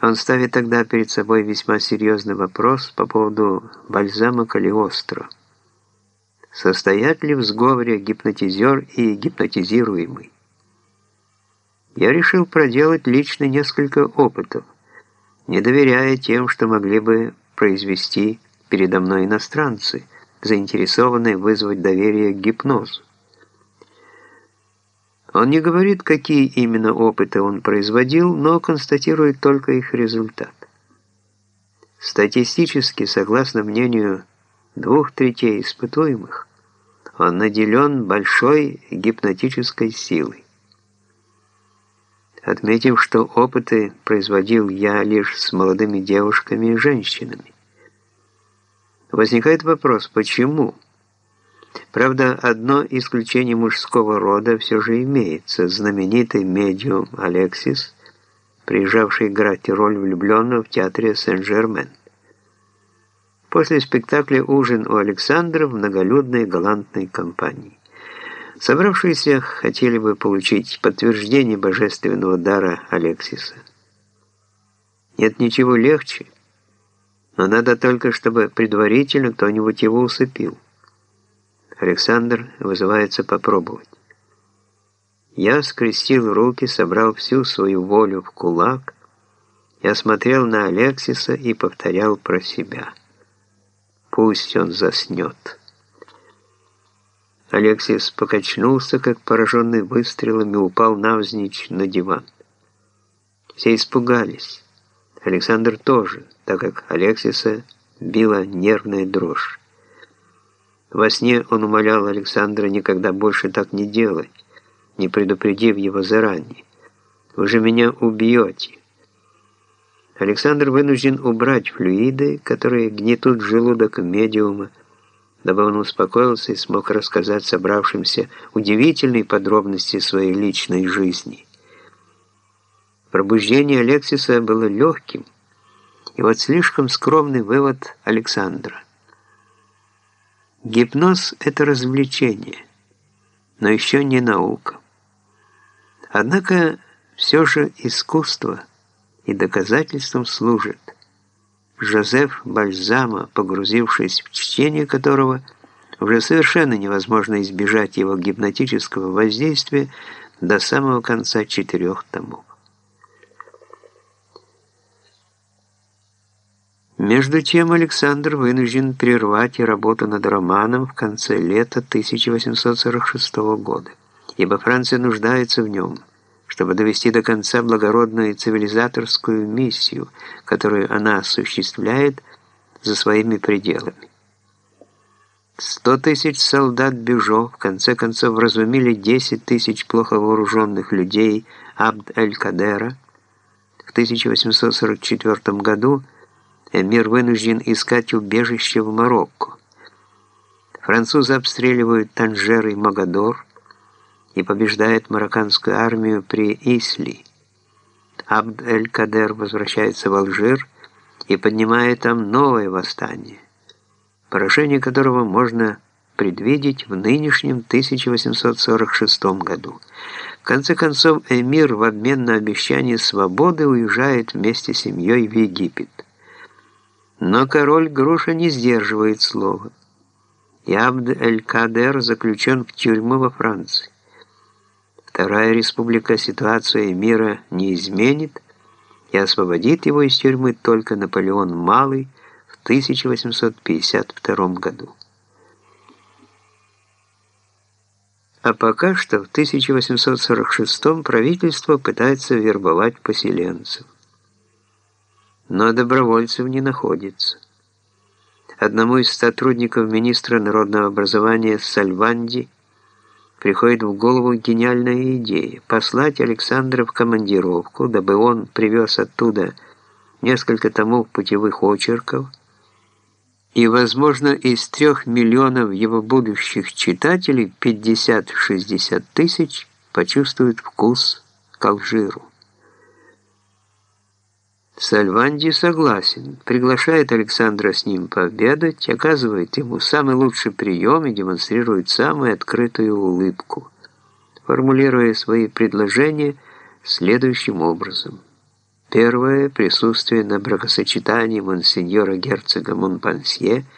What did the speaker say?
Он ставит тогда перед собой весьма серьезный вопрос по поводу бальзама Калиостро. Состоят ли в сговоре гипнотизер и гипнотизируемый? Я решил проделать лично несколько опытов, не доверяя тем, что могли бы произвести передо мной иностранцы, заинтересованные вызвать доверие к гипнозу. Он не говорит, какие именно опыты он производил, но констатирует только их результат. Статистически, согласно мнению двух третей испытуемых, он наделен большой гипнотической силой. Отметив, что опыты производил я лишь с молодыми девушками и женщинами. Возникает вопрос, почему? Почему? Правда, одно исключение мужского рода все же имеется. Знаменитый медиум Алексис, приезжавший играть роль влюбленного в театре Сен-Жермен. После спектакля «Ужин у Александра» в многолюдной галантной компании. Собравшиеся хотели бы получить подтверждение божественного дара Алексиса. Нет ничего легче, но надо только, чтобы предварительно кто-нибудь его усыпил. Александр вызывается попробовать. Я скрестил руки, собрал всю свою волю в кулак. Я смотрел на Алексиса и повторял про себя. Пусть он заснет. Алексис покачнулся, как пораженный выстрелами, упал навзничь на диван. Все испугались. Александр тоже, так как Алексиса била нервная дрожь. Во сне он умолял Александра никогда больше так не делать, не предупредив его заранее. «Вы же меня убьете». Александр вынужден убрать флюиды, которые гнетут желудок медиума, дабы он успокоился и смог рассказать собравшимся удивительные подробности своей личной жизни. Пробуждение Алексиса было легким, и вот слишком скромный вывод Александра – Гипноз – это развлечение, но еще не наука. Однако все же искусство и доказательством служит. Жозеф Бальзама, погрузившись в чтение которого, уже совершенно невозможно избежать его гипнотического воздействия до самого конца четырех томов. Между тем Александр вынужден прервать работу над романом в конце лета 1846 года, ибо Франция нуждается в нем, чтобы довести до конца благородную цивилизаторскую миссию, которую она осуществляет за своими пределами. Сто тысяч солдат Бюжо в конце концов разумели 10 тысяч плохо вооруженных людей Абд-эль-Кадера в 1844 году – эмир вынужден искать убежище в Марокко. Французы обстреливают Танжер и Магадор и побеждают марокканскую армию при Исли. Абд-эль-Кадер возвращается в Алжир и поднимает там новое восстание, поражение которого можно предвидеть в нынешнем 1846 году. В конце концов, эмир в обмен на обещание свободы уезжает вместе с семьей в Египет. Но король Груша не сдерживает слова. И Абд-эль-Кадер заключен в тюрьму во Франции. Вторая республика ситуацию мира не изменит и освободит его из тюрьмы только Наполеон Малый в 1852 году. А пока что в 1846 правительство пытается вербовать поселенцев но добровольцев не находится. Одному из сотрудников министра народного образования Сальванди приходит в голову гениальная идея послать Александра в командировку, дабы он привез оттуда несколько томов путевых очерков, и, возможно, из трех миллионов его будущих читателей 50-60 тысяч почувствуют вкус к Алжиру. Сальванди согласен, приглашает Александра с ним пообедать, оказывает ему самый лучший прием и демонстрирует самую открытую улыбку, формулируя свои предложения следующим образом – Первое – присутствие на бракосочетании монсеньора герцога Монпансье